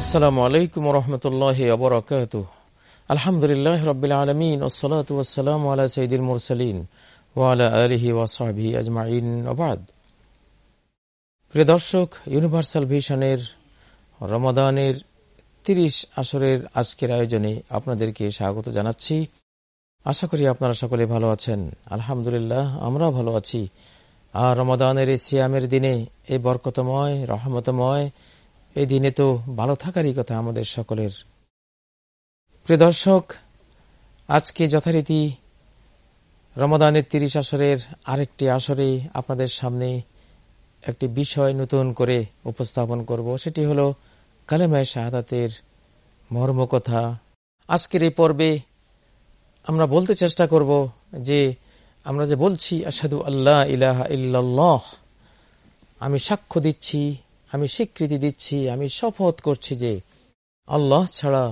আসসালামু আলাইকুম রহমতুল্লাহ আবরকাত আলহামদুলিল্লাহ রবিল আলমিন আলা সঈদুল মুরসালিন ওয়াসাবি আজমাইন আবাদ প্রিয় দর্শক, ইউনিভার্সাল ভিশনের রমাদানের তিরিশ আসরের আজকের আয়োজনে আপনাদেরকে স্বাগত জানাচ্ছি। আশা করি আপনারা সকলে ভালো আছেন। আলহামদুলিল্লাহ আমরা ভালো আছি। আর রমাদানের এই সিয়ামের দিনে এই বরকতময়, রহমতময় এই দিনে তো ভালো থাকারই কথা আমাদের সকলের। প্রিয় দর্শক, আজকে যথারীতি রমাদানের তিরিশ আসরের আরেকটি আসরে আপনাদের সামনে একটি বিষয় নতুন করে উপস্থাপন করব। সেটি হল কালেমায় শাহাদাতের মর্মকথা। আজকের এই পর্বে আমরা বলতে চেষ্টা করব যে আমরা যে বলছি আসাদু আল্লাহ ইলাহা ইল্লাল্লাহ, আমি সাক্ষ্য দিচ্ছি আমি স্বীকৃতি দিচ্ছি, আমি শপথ করছি যে আল্লাহ ছাড়া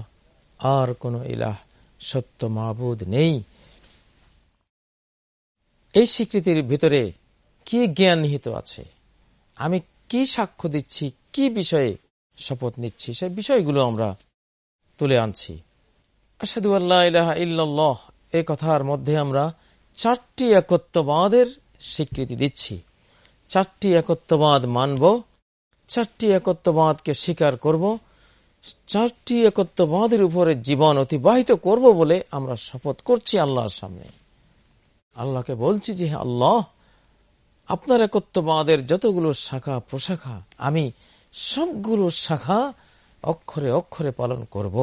আর কোন ইলাহ, সত্য মাহবুদ নেই। এই স্বীকৃতির ভিতরে কি জ্ঞান নিহিত আছে? আমি কি সাক্ষ্য দিচ্ছি? কি বিষয়ে শপথ নিচ্ছি? সেই বিষয়গুলো আমরা তুলে আনছি। আসাদু আল্লাহ ইলাহা ইল্লাল্লাহ এই কথার মধ্যে আমরা চারটি একত্ববাদের স্বীকৃতি দিচ্ছি। চারটি একত্ববাদ মানব চারটি একত্ববাদকে স্বীকার করব, চারটি একত্ববাদের উপরে জীবন অতিবাহিত করব বলে আমরা শপথ করছি আল্লাহর সামনে আল্লাহকে বলছি যে আল্লাহ, আপনার একত্ববাদের যতগুলো শাখা প্রশাখা, আমি সবগুলো শাখা অক্ষরে অক্ষরে পালন করব।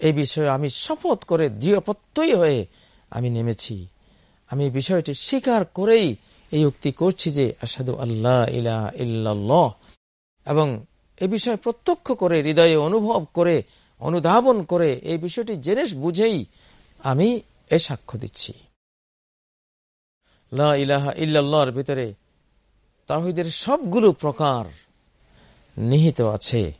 এই বিষয়ে আমি শপথ করে দৃঢ়পত্যই হয়ে আমি নেমেছি আমি বিষয়টি স্বীকার করেই এই উক্তি করছি যে আসাদু আল্লাহ ইলাহ ইল্লাল্লাহ এবং এ বিষয়ে প্রত্যক্ষ করে, হৃদয়ে অনুভব করে, অনুধাবন করে এই বিষয়টি জেনে বুঝেই আমি এ সাক্ষ্য দিচ্ছি। লা ইলাহা ইল্লাল্লাহর ভিতরে তাহিদের সবগুলো প্রকার নিহিত আছে।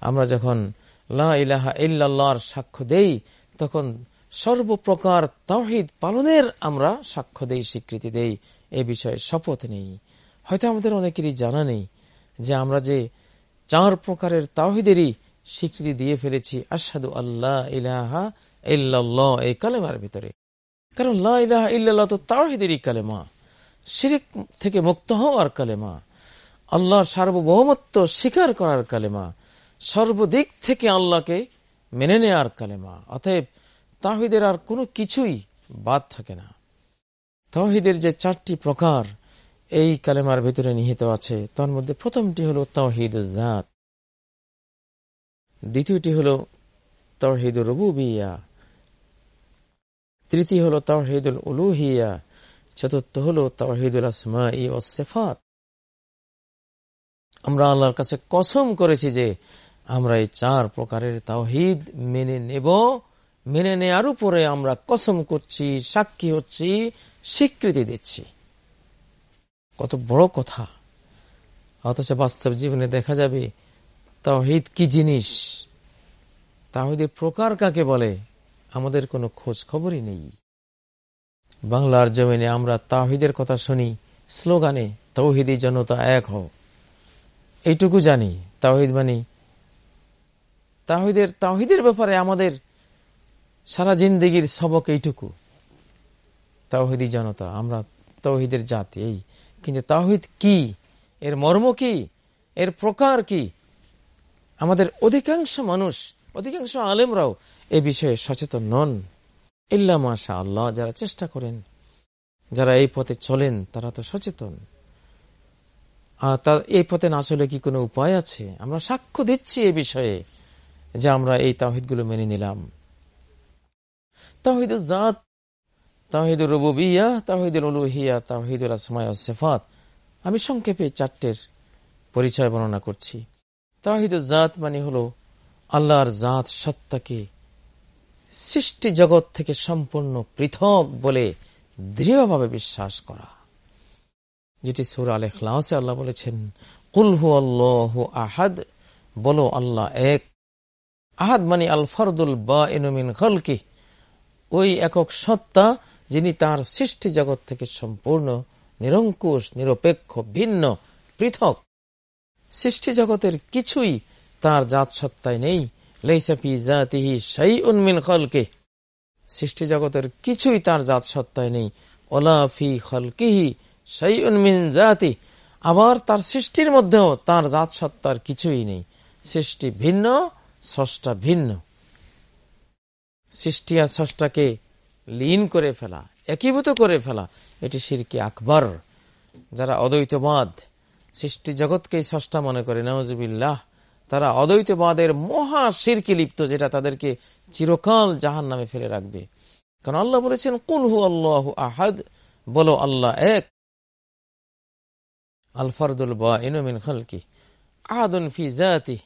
আমরা যখন লা ইলাহা ইল্লাল্লাহর সাক্ষ্য দেই, তখন সর্বপ্রকার তাহিদ পালনের আমরা সাক্ষ্য দেই, স্বীকৃতি দেই। এ বিষয়ে শপথ নেই। হয়তো আমাদের অনেকেরই জানা নেই। যে আমরা যে চার প্রকারের তাহিদেরই স্বীকৃতি দিয়ে ফেলেছি আসাদু আল্লাহ ইলাহা ইল্লাল্লাহ, এই কালেমার ভিতরে। কারণ লাহ ইলাহা ইল্লাল্লাহ তো তাহিদেরই কালেমা। শিরিক থেকে মুক্ত হওয়ার কালেমা। আল্লাহর সার্বভৌমত্ব স্বীকার করার কালেমা। সর্বদিক থেকে আল্লাহকে মেনে নেয়ার কালেমা। অতএব তাহিদের আর কোনো কিছুই বাদ থাকে না। তাহিদের যে চারটি প্রকার এই কালেমার ভিতরে নিহিত আছে। তার মধ্যে প্রথমটি হল তহিদ জাত দ্বিতীয়টি হল তহিদ রবুবিয়া তৃতীয় হল তহিদুল উলুহিয়া চতুর্থ হল তহিদুল আসমা ই ওসেফাত আমরা আল্লাহর কাছে কসম করেছি যে আমরা এই চার প্রকারের তাওহিদ মেনে নেব, মেনে নেয়ার উপরে আমরা কসম করছি, সাক্ষী হচ্ছি, স্বীকৃতি দিচ্ছি। কত বড় কথা। অথচ বাস্তব জীবনে দেখা যাবে তাহিদ কি জিনিস? তাহিদের প্রকার কাকে বলে? আমাদের কোনো খোঁজ খবরই নেই। বাংলার জমিনে আমরা তাহিদের কথা শুনি, স্লোগানে তৌহিদি জনতা এক হও। এইটুকু জানি। তাহিদ মানি তাহিদের তাহিদের ব্যাপারে আমাদের সারা জিন্দিগির সবক এইটুকু। তাহিদি জনতা, আমরা তৌহিদের জাতি, এই কিন্তু তাহিদ কি? এর মর্ম কি? এর প্রকার কি? আমাদের অধিকাংশ মানুষ, অধিকাংশ আলেমরাও এ বিষয়ে সচেতন নন। ইল্লা মাশা আল্লাহ যারা চেষ্টা করেন, যারা এই পথে চলেন, তারা তো সচেতন। আর তা, এই পথে না চলে কি কোনো উপায় আছে? আমরা সাক্ষ্য দিচ্ছি এ বিষয়ে যে আমরা এই তাহিদগুলো মেনে নিলাম। তাহিদ জাত তাহিদুল রবুবিয়া তাহিদুল উলুহিয়া তাহিদুল আসমায় সেফাত। আমি সংক্ষেপে চারটের পরিচয় বর্ণনা করছি। তাহিদুল জাত মানে হল আল্লাহর জাত সত্তাকে সৃষ্টি জগৎ থেকে সম্পূর্ণ পৃথক বলে দৃঢ়ভাবে বিশ্বাস করা। যেটি সুর আল এখলাসে আল্লাহ বলেছেন কুলহু আল্লাহ আহাদ বলো আল্লাহ এক। আহাদ মানে আল ফরদুল বা এনুমিন খলকি ওই একক সত্তা যিনি তার সৃষ্টি জগৎ থেকে সম্পূর্ণ, নিরঙ্কুশ, নিরপেক্ষ, ভিন্ন, পৃথক। সৃষ্টি জগতের কিছুই তার জাত সত্তায় নেই লেসাফি জাতিহি সেই উন্মিন খলকে সৃষ্টি জগতের কিছুই তার জাত সত্তায় নেই ওলাফি খলকিহি সেই উন্মিন জাতি আবার তার সৃষ্টির মধ্যেও তার জাত সত্তার কিছুই নেই। সৃষ্টি ভিন্ন ষষ্ঠা ভিন্ন। সৃষ্টি আর লীন করে ফেলা, একীভূত করে ফেলা, এটি সিরকি আকবর, যারা অদ্বৈতবাদ সৃষ্টি জগৎকেই ষষ্ঠা মনে করে। নওয়াজবিল্লাহ তারা অদ্বৈতবাদের মহা সিরকি লিপ্ত, যেটা তাদেরকে চিরকাল জাহান নামে ফেলে রাখবে। কারণ আল্লাহ বলেছেন কুলহু আল্লাহ আহাদ বলো, আল্লাহ এক আলফারদুল বা খালকি আহাদুন ফি জাতি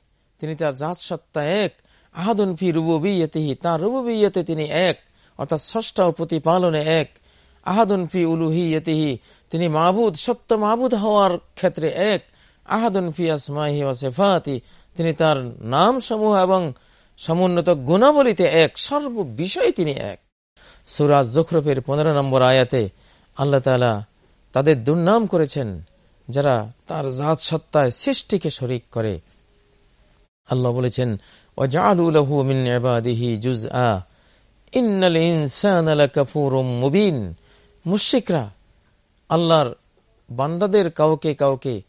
তিনি তার জাত সত্তা এক, আহাদুন ফি রুবুবিয়তিহি তার রুবুবিয়তে তিনি এক। অর্থাৎ ষষ্ঠ প্রতিপালনে এক, আহাদুন ফি উলুহিয়তিহি, তিনি মাহবুদ সত্য মাহবুদ হওয়ার ক্ষেত্রে এক, আহাদুন ফি আসমাহি ওয়াসেফাতি তিনি তার নাম সমূহ এবং সমুন্নত গুণাবলীতে এক সর্ব বিষয়ে তিনি এক। সুরাজ জখরফের পনেরো নম্বর আয়াতে আল্লাহ তালা তাদের দুর্নাম করেছেন, যারা তার জাত সত্তায় সৃষ্টিকে শরিক করে। আল্লাহ বলেছেন মুশিকরা আল্লাহর বান্দাদের কাউকে কাউকে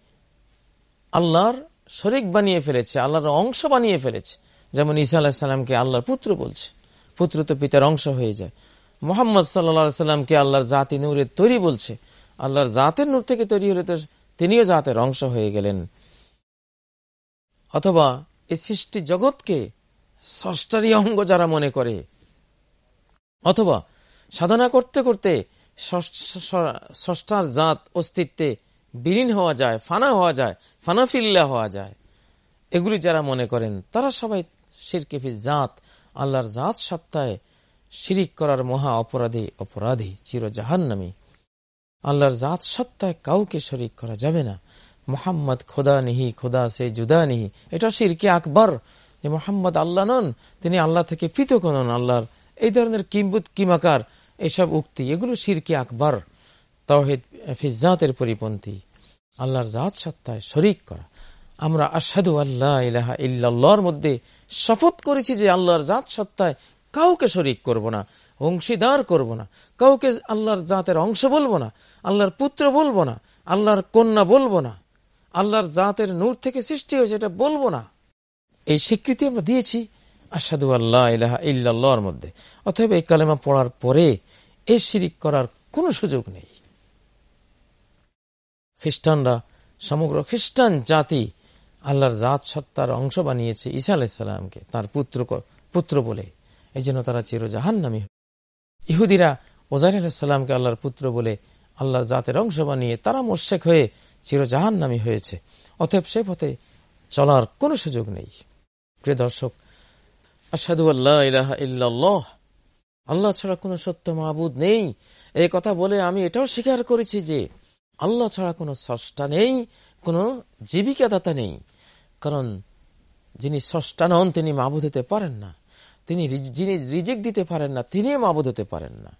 আল্লাহর শরিক বানিয়ে ফেলেছে, আল্লাহর অংশ বানিয়ে ফেলেছে। যেমন ঈসা আলাহিসাল্লামকে আল্লাহর পুত্র বলছে, পুত্র তো পিতার অংশ হয়ে যায়। মোহাম্মদ সাল্লা সাল্লামকে আল্লাহর জাতি নূরের তৈরি বলছে, আল্লাহর জাতের নূর থেকে তৈরি হলে তো তিনিও জাতের অংশ হয়ে গেলেন। অথবা এই সৃষ্টি জগৎকে ষষ্ঠারই অঙ্গ যারা মনে করে অথবা সাধনা করতে করতে ষষ্ঠার জাত অস্তিত্বে বিলীন হওয়া যায়, ফানা হওয়া যায় ফানা ফিল্লা হওয়া যায়। এগুলি যারা মনে করেন, তারা সবাই শিরকেফি জাত, আল্লাহর জাত সত্তায় শিরিক করার মহা অপরাধী অপরাধী চির জাহান্নামী আল্লাহর জাত সত্তায় কাউকে শরিক করা যাবে না। মোহাম্মদ খোদা নিহি, খোদা সে জুদা নিহি। এটা শিরকে আকবর। যে মোহাম্মদ আল্লাহ নন, তিনি আল্লাহ থেকে পৃথক নন, আল্লাহর এই ধরনের কিম্বুত, কিমাকার, এসব উক্তি, এগুলো শিরকে আকবর তহিদ ফিজাতের পরিপন্থী। আল্লাহর জাত সত্তায় শরিক করা। আমরা আসাদু আল্লাহ ইলাহা ইল্লাহর মধ্যে শপথ করেছি যে আল্লাহর জাত সত্তায় কাউকে শরিক করব না, অংশীদার করব না, কাউকে আল্লাহর জাতের অংশ বলব না, আল্লাহর পুত্র বলব না, আল্লাহর কন্যা বলব না, আল্লাহর জাতের নূর থেকে সৃষ্টি হয়েছে এটা বলব না। এই স্বীকৃতি আমরা দিয়েছি। আসাদু আল্লাহ ইলাহা ইল্লাহর মধ্যে। অথবা এই কালেমা পড়ার পরে এই শিরিক করার কোনো সুযোগ নেই। খ্রিস্টানরা, সমগ্র খ্রিস্টান জাতি আল্লাহর জাত সত্তার অংশ বানিয়েছে ঈসা আলাইসাল্লামকে তার পুত্র পুত্র বলে। এই জন্য তারা চির জাহান নামী ইহুদিরা ওজাইর আলাহিসাল্লামকে আল্লাহর পুত্র বলে আল্লাহর জাতের অংশ বানিয়ে তারা মোশেক হয়ে চির জাহান নামী হয়েছে। অতএব সে পথে চলার কোনো সুযোগ নেই। প্রিয় দর্শক আসাদু আল্লাহ ইলাহা ইল্লাল্লাহ। আল্লাহ ছাড়া কোনো সত্য মাহবুদ নেই। এই কথা বলে আমি এটাও স্বীকার করেছি যে, আল্লাহ ছাড়া কোনো স্রষ্টা নেই, কোনো জীবিকাদাতা নেই। কারণ যিনি স্রষ্টা নন, তিনি মাহবুদ হতে পারেন না। তিনি যিনি রিজেক দিতে পারেন না, তিনি মাহবুদ হতে পারেন না।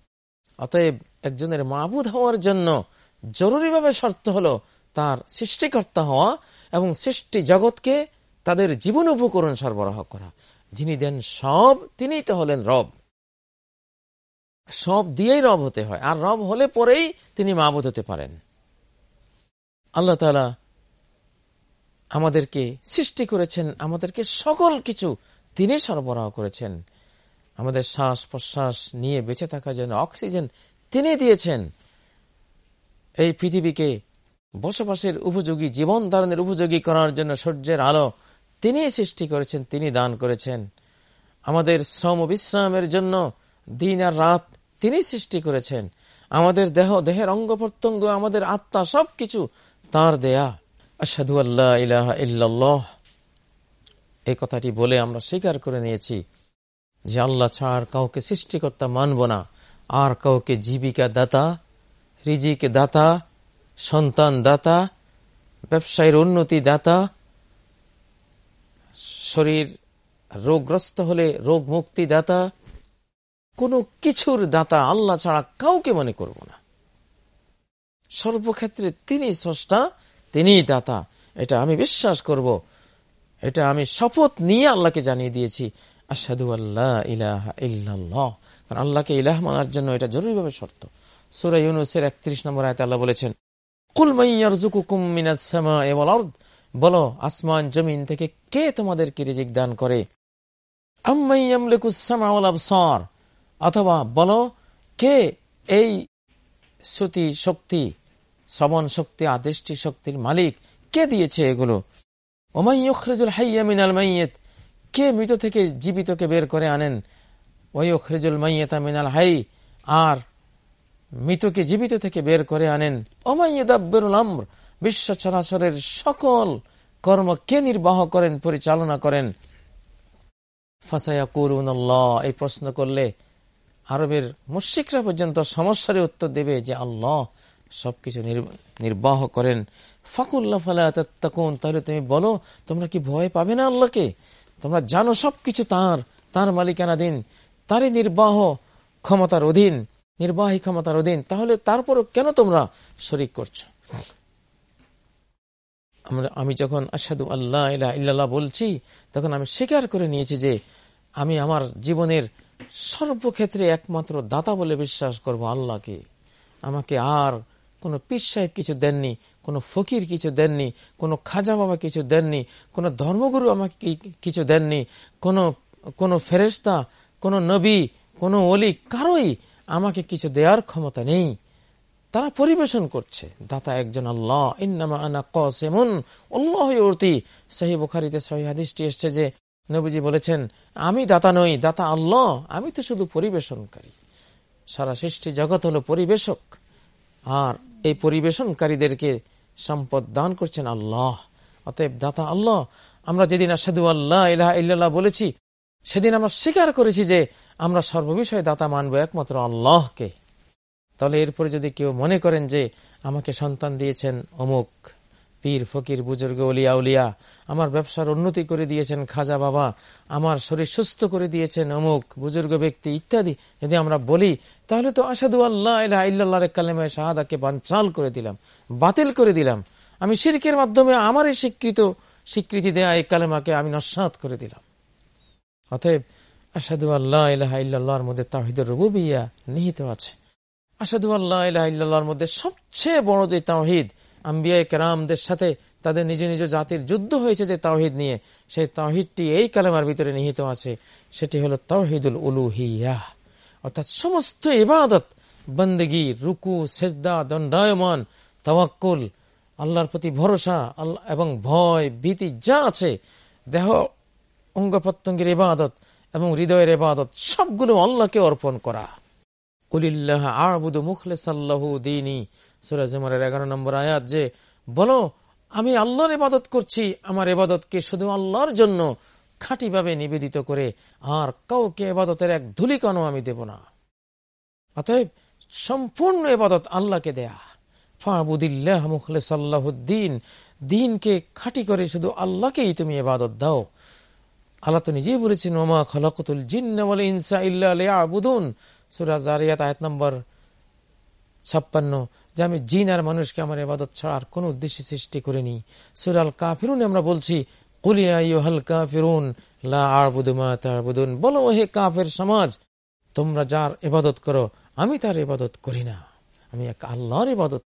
অতএব একজনের মাহবুদ হওয়ার জন্য জরুরিভাবে শর্ত হলো তার সৃষ্টিকর্তা হওয়া এবং সৃষ্টি জগৎকে তাদের জীবন উপকরণ সরবরাহ করা। যিনি দেন সব, তিনিই তো হলেন রব। সব দিয়েই রব হতে হয়, আর রব হলে পরেই তিনি মাহবুদ হতে পারেন। আল্লাহ তালা আমাদেরকে সৃষ্টি করেছেন, আমাদেরকে সকল কিছু তিনি সরবরাহ করেছেন। আমাদের শ্বাস প্রশ্বাস নিয়ে বেঁচে থাকার জন্য অক্সিজেন তিনি দিয়েছেন। এই পৃথিবীকে বসবাসের উপযোগী, জীবন ধারণের উপযোগী করার জন্য সূর্যের আলো তিনি সৃষ্টি করেছেন তিনি দান করেছেন। আমাদের শ্রম বিশ্রামের জন্য দিন আর রাত তিনি সৃষ্টি করেছেন। আমাদের দেহ, দেহের অঙ্গ প্রত্যঙ্গ, আমাদের আত্মা সবকিছু তার দেয়া। আসাদু আল্লাহ ইলাহ এই কথাটি বলে আমরা স্বীকার করে নিয়েছি যে আল্লাহ ছাড় কাউকে সৃষ্টিকর্তা মানব না। আর কাউকে জীবিকা দাতা, রিজিক দাতা, সন্তান দাতা, ব্যবসায়ের উন্নতি দাতা শরীর রোগগ্রস্ত হলে রোগ মুক্তি দাতা কোনো কিছুর দাতা আল্লাহ ছাড়া কাউকে মনে করব না। সর্বক্ষেত্রে তিনি স্রষ্টা তিনি দাতা। এটা আমি বিশ্বাস করব। এটা আমি শপথ নিয়ে আল্লাহকে জানিয়ে দিয়েছি। আসাদু আল্লাহ ইল্লাল্লাহ। কারণ আল্লাহকে ইলাহ মানার জন্য এটা জরুরিভাবে শর্ত। সুরা ইউনুসের একত্রিশ নম্বর আয়তে আল্লাহ বলেছেন বলো, আসমান জমিন থেকে কে তোমাদেরকে রিজিক দান করে? অথবা বলো, কে এই শ্রুতি শক্তি, শ্রবণ শক্তি আদেশটি শক্তির মালিক? কে দিয়েছে এগুলো? ওমাইয়খরেজুল হাইয়া মিনাল মাইয়েত। কে মৃত থেকে জীবিতকে বের করে আনেন? ওয়খরেজুল মাইয়েতা মিনাল হাই। আর মৃতকে জীবিত থেকে বের করে আনেন। ওমাইয়দাব্বেরুল আমর। বিশ্ব চরাচরের সকল কর্ম কে নির্বাহ করেন, পরিচালনা করুন। এই প্রশ্ন করলে আরবের মুশিকরা পর্যন্ত সমস্যার উত্তর দেবে যে আল্লাহ সবকিছু নির্বাহ করেন। ফাকুল্লা ফালাকুন তাহলে তুমি বলো, তোমরা কি ভয় পাবে না আল্লাহকে? তোমরা জানো সবকিছু তার তার মালিকানাধীন তারই নির্বাহ ক্ষমতার অধীন, নির্বাহী ক্ষমতার অধীন। তাহলে তারপরও কেন তোমরা শরিক করছ? আমরা আমি যখন আসাদু আল্লাহ ইল্লাহ বলছি, তখন আমি স্বীকার করে নিয়েছি যে আমি আমার জীবনের সর্বক্ষেত্রে একমাত্র দাতা বলে বিশ্বাস করব আল্লাহকে। আমাকে আর কোনো পীর সাহেব কিছু দেননি, কোনো ফকির কিছু দেননি, কোনো খাজা বাবা কিছু দেননি, কোনো ধর্মগুরু আমাকে কিছু দেননি, কোনো কোনো ফেরেস্তা কোনো নবী, কোনো অলি কারোই আমাকে কিছু দেওয়ার ক্ষমতা নেই। তারা পরিবেশন করছে। দাতা একজন, আল্লাহ, ইন্নামা আনা কসেমন। অল্লাহ উর্তি সাহি বুখারিতে সহি হাদিসটি এসছে যে, নবীজি বলেছেন, আমি দাতা নই, দাতা আল্লাহ। আমি তো শুধু পরিবেশনকারী। সারা সৃষ্টি জগৎ হলো পরিবেশক। আর এই পরিবেশনকারীদেরকে সম্পদ দান করছেন আল্লাহ। অতএব দাতা আল্লাহ, আমরা যেদিন আসাদু আল্লাহ ইলাহা ইল্লাল্লাহ বলেছি, সেদিন আমরা স্বীকার করেছি যে, আমরা সর্ববিষয়ে দাতা মানব একমাত্র আল্লাহকে। তাহলে এরপরে যদি কেউ মনে করেন যে আমাকে সন্তান দিয়েছেন অমুক পীর, ফকির, বুজুর্গ উলিয়া উলিয়া, আমার ব্যবসার উন্নতি করে দিয়েছেন খাজা বাবা, আমার শরীর সুস্থ করে দিয়েছেন অমুক বুজুর্গ ব্যক্তি ইত্যাদি যদি আমরা বলি, তাহলে তো আসাদু আল্লাহ ইল্লাহ শাহাদাকে বানচাল করে দিলাম, বাতিল করে দিলাম। আমি শিরকের মাধ্যমে আমার এই স্বীকৃত স্বীকৃতি দেয়া এই কালেমাকে আমি নস্বাত করে দিলাম। অতএব আসাদু আল্লাহ ইল্লাহর মধ্যে তাহিদুর রবুবিয়া নিহিত আছে। আসাদু আল্লাহ মধ্যে সবচেয়ে বড় যে তাওহিদ, আম্বিয়া কেরামদের সাথে তাদের নিজ নিজ জাতির যুদ্ধ হয়েছে যে তাওহিদ নিয়ে, সেই তাওহিদটি এই কালেমার ভিতরে নিহিত আছে। সেটি হলো তাওহিদুল উলুহিয়া। অর্থাৎ সমস্ত ইবাদত, বন্দেগি, রুকু, সেজদা, দণ্ডায়মান, তাওয়াক্কুল, আল্লাহর প্রতি ভরসা, আল্লাহ এবং ভয়, ভীতি যা আছে, দেহ অঙ্গ প্রত্যঙ্গের ইবাদত এবং হৃদয়ের ইবাদত, সবগুলো আল্লাহকে অর্পণ করা। কুলিল্লাহ আবুদু মুখলে সাল্লাহু দিনী এগারো নম্বর যে, বলো, আমি আল্লাহর ইবাদত করছি, আমার এবাদতকে শুধু আল্লাহর জন্য খাঁটিভাবে নিবেদিত করে, আর কাউকে এবাদতের এক ধুলিকণও আমি দেব না। অতএব সম্পূর্ণ এবাদত আল্লাহকে দেয়া। ফাবুদিল্লাহ মুখলে সাল্লাহুদ্দিন দিনকে খাঁটি করে শুধু আল্লাহকেই তুমি এবাদত দাও। আল্লাহ তো নিজেই বলেছেন, ওমা খলাকুতুল জিন্না ইনসা ইল্লা আবুদুন সুরাজ আয়াত নম্বর ছাপ্পান্ন। যে আমি জিন আর মানুষকে আমার এবাদত ছাড়া আর কোন উদ্দেশ্যে সৃষ্টি করিনি। সুরাল কাফিরুন আমরা বলছি বলো হে কাফের সমাজ, তোমরা যার ইবাদত করো, আমি তার ইবাদত করি না। আমি এক আল্লাহর ইবাদত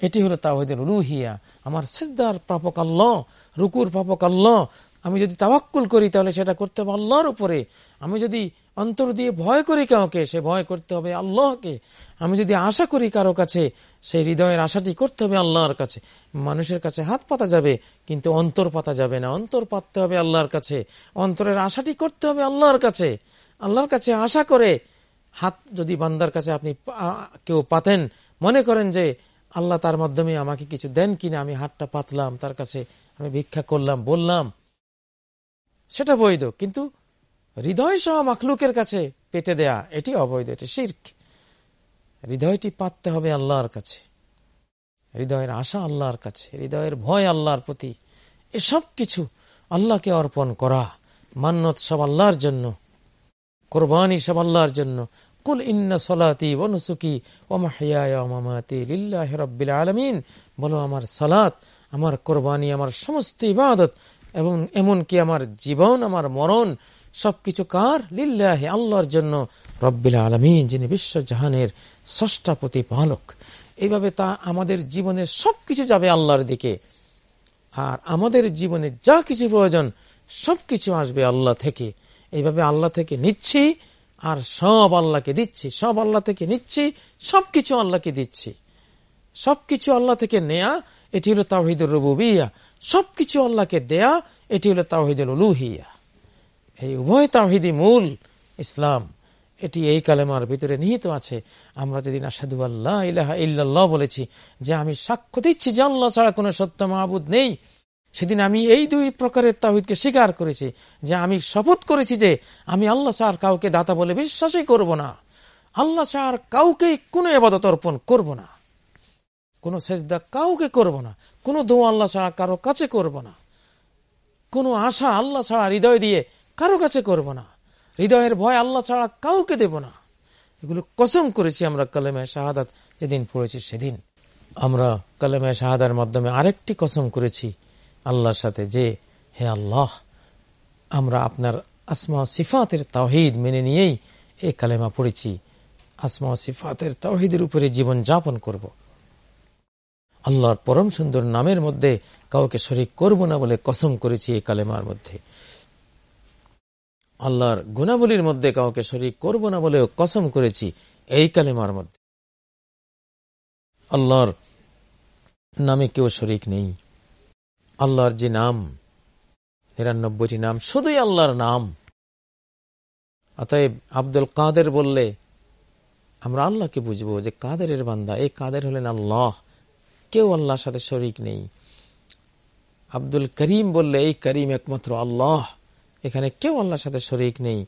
এটি হলো তাহিদের রুহিয়া আমার সিজদার প্রাপক আল্লাহ, রুকুর প্রাপক আল্লাহ আমি যদি তাওয়াক্কুল করি, তাহলে সেটা করতে হবে আল্লাহর উপরে। আমি যদি অন্তর দিয়ে ভয় করি কাউকে, সে ভয় করতে হবে আল্লাহকে। আমি যদি আশা করি কারও কাছে সেই হৃদয়ের আশাটি করতে হবে আল্লাহর কাছে। মানুষের কাছে হাত পাতা যাবে, কিন্তু অন্তর পাতা যাবে না। অন্তর পাততে হবে আল্লাহর কাছে। অন্তরের আশাটি করতে হবে আল্লাহর কাছে। আল্লাহর কাছে আশা করে হাত যদি বান্দার কাছে আপনি কেউ পাতেন, মনে করেন যে আল্লাহ তার মাধ্যমে আমাকে কিছু দেন কিনা, আমি হাতটা পাতলাম, তার কাছে আমি ভিক্ষা করলাম, বললাম। সেটা বৈধ। কিন্তু হৃদয় সহ মাখলুকের কাছে পেতে দেয়া, এটি অবৈধ, এটি শির্ক। হৃদয়টি পাততে হবে আল্লাহর কাছে। হৃদয়ের আশা আল্লাহর কাছে, হৃদয়ের ভয় আল্লাহর প্রতি। এসব কিছু আল্লাহকে অর্পণ করা, মান্নত সব আল্লাহর জন্য, কোরবানি সব আল্লাহর জন্য। কুল ইন্না সলাতি অনুসুকি ওমাহিয়াতি লিল্লাহ রব্বিল আলমিন। বলো, আমার সালাত, আমার কোরবানি, আমার সমস্ত ইবাদত এবং এমনকি আমার জীবন, আমার মরণ, সবকিছু কার? লিল্লাহে, আল্লাহর জন্য রব্বিল আলমিন, যিনি বিশ্ব জাহানের ষষ্ঠা প্রতিপালক। এইভাবে তা আমাদের জীবনের সবকিছু যাবে আল্লাহর দিকে। আর আমাদের জীবনে যা কিছু প্রয়োজন, সবকিছু আসবে আল্লাহ থেকে। এইভাবে আল্লাহ থেকে নিচ্ছি, আর সব আল্লাহকে দিচ্ছি, সব আল্লাহ থেকে নিচ্ছি, সবকিছু আল্লাহকে দিচ্ছি। সবকিছু আল্লাহ থেকে নেয়া, এটি হলো তাহিদুল রবুবিয়া। সবকিছু আল্লাহকে দেয়া, এটি হলো তাহিদুল উলুহিয়া। এই উভয় তাহিদি মূল ইসলাম। এটি এই কালেমার ভিতরে নিহিত আছে। আমরা যেদিন আসাদু আল্লাহ ইলাহা ইল্লাল্লাহ বলেছি যে আমি সাক্ষ্য দিচ্ছি যে আল্লাহ ছাড়া কোনো সত্য মাহবুদ নেই, সেদিন আমি এই দুই প্রকারের তাহিদকে স্বীকার করেছি যে আমি শপথ করেছি যে আমি আল্লাহ ছাড় কাউকে দাতা বলে বিশ্বাসই করব না। আল্লাহ ছাড় কাউকে কোনো এবাদত অর্পণ করব না। কোন সেজদা কাউকে করব না। কোন দোয়া আল্লাহ ছাড়া কারও কাছে করব না। কোন আশা আল্লাহ ছাড়া হৃদয় দিয়ে কারও কাছে করব না। হৃদয়ের ভয় আল্লাহ ছাড়া কাউকে দেব না। এগুলো কসম করেছি আমরা কালেমায় শাহাদাত যেদিন পড়েছি সেদিন। আমরা কালেমায় শাহাদার মাধ্যমে আরেকটি কসম করেছি আল্লাহর সাথে যে, হে আল্লাহ, আমরা আপনার আসমা সিফাতের তাওহিদ মেনে নিয়েই এই কালেমা পড়েছি। আসমা সিফাতের তাওহিদের উপরে জীবন যাপন করব। আল্লাহর পরম সুন্দর নামের মধ্যে কাউকে শরিক করব না বলে কসম করেছি এই কালেমার মধ্যে। আল্লাহর গুণাবলীর মধ্যে কাউকে শরিক করব না বলেও কসম করেছি এই কালেমার মধ্যে। আল্লাহর নামে কেউ শরিক নেই। আল্লাহর যে নাম, নিরানব্বইটি নাম, শুধুই আল্লাহর নাম। অতএব আব্দুল কাদের বললে, আমরা আল্লাহকে বুঝব যে কাদের বান্দা, এই কাদের হলেন আল্লাহ। কেউ আল্লাহর সাথে শরিক নেই। আব্দুল করিম বললে, এই করিম একমাত্র আল্লাহ, এখানে কেউ আল্লাহর সাথে শরিক নেই।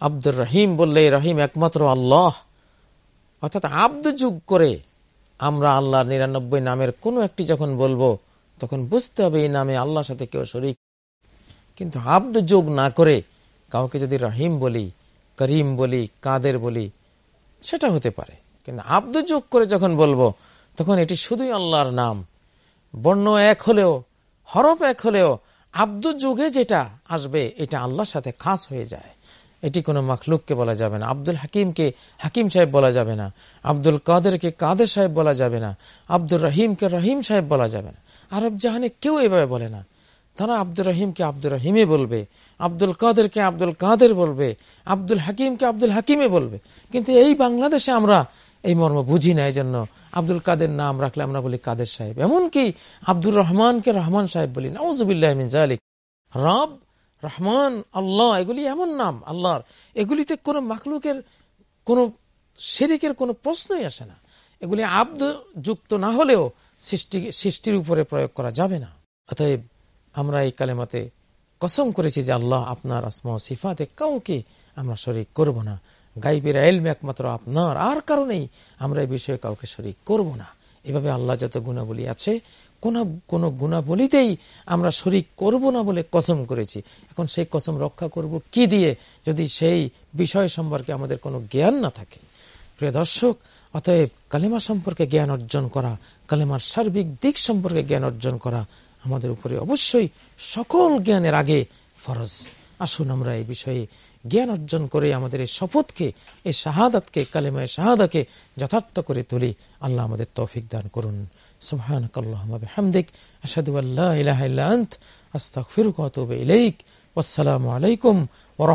আব্দুর রহিম বললে রহিম একমাত্র আল্লাহ। অর্থাৎ আব্দ যুগ করে আমরা আল্লাহর নিরানব্বই নামের কোনো একটি যখন বলব, তখন বুঝতে হবে এই নামে আল্লাহর সাথে কেউ শরিক। কিন্তু আব্দ যোগ না করে কাউকে যদি রহিম বলি, করিম বলি, কাদের বলি, সেটা হতে পারে। কিন্তু আব্দ যোগ করে যখন বলব তখন এটি শুধুই আল্লাহর নাম। বর্ণ এক হলেও, হরফ এক হলেও, আব্দ যুগে যেটা আসবে, এটা আল্লাহর সাথে খাস হয়ে যায়। এটি কোনো মখলুককে বলা যাবে না। আব্দুল হাকিমকে হাকিম সাহেব বলা যাবে না। আব্দুল কাদেরকে কাদের সাহেব বলা যাবে না। আব্দুল রহিমকে রহিম সাহেব বলা যাবে না। আরব জাহানে কেউ এভাবে বলে না। তারা আব্দুর রহিমকে আব্দুর রহিমে বলবে, আব্দুল কাদেরকে আব্দুল কাদের বলবে, আব্দুল হাকিমকে আব্দুল হাকিমে বলবে। কিন্তু এই বাংলাদেশে আমরা এই মর্ম বুঝি না এই জন্য আব্দুল কাদের নাম রাখলে আমরা বলি কাদের সাহেব। এমনকি আব্দুর রহমানকে রহমান সাহেব বলি জালিক রব, রহমান, আল্লাহ, এগুলি এমন নাম, আল্লাহর। এগুলিতে কোনো মাকলুকের কোনো শেরিকের কোনো প্রশ্নই আসে না। এগুলি আব্দ যুক্ত না হলেও সৃষ্টি, সৃষ্টির উপরে প্রয়োগ করা যাবে না। অতএব আমরা এই কালেমাতে কসম করেছি যে আল্লাহ আপনার আসমা সিফাতে কাউকে আমরা শরিক করব না। গাইবের এলম একমাত্র আপনার, আর কারণেই আমরা এই বিষয়ে কাউকে শরিক করব না। এভাবে আল্লাহ যত গুণাবলী আছে, কোন কোন গুণাবলীতেই আমরা শরিক করব না বলে কসম করেছি। এখন সেই কসম রক্ষা করব কি দিয়ে? যদি সেই বিষয় সম্পর্কে আমাদের কোনো জ্ঞান না থাকে। প্রিয় দর্শক, অতএব কালেমা সম্পর্কে জ্ঞান অর্জন করা, কালেমার সার্বিক দিক সম্পর্কে জ্ঞান অর্জন করা আমাদের উপরে অবশ্যই সকল জ্ঞানের আগে ফরজ। আসুন আমরা এই বিষয়ে জ্ঞান অর্জন করে আমাদের এই শপথকে, এই শাহাদাতকে, কালেমায় শাহাদাকে যথার্থ করে তুলি। আল্লাহ আমাদের তৌফিক দান করুন। সুবহানাক আল্লাহুম্মা বিহামদিক। আশহাদু আল্লা ইলাহা ইল্লা আলাইকুম ওয়া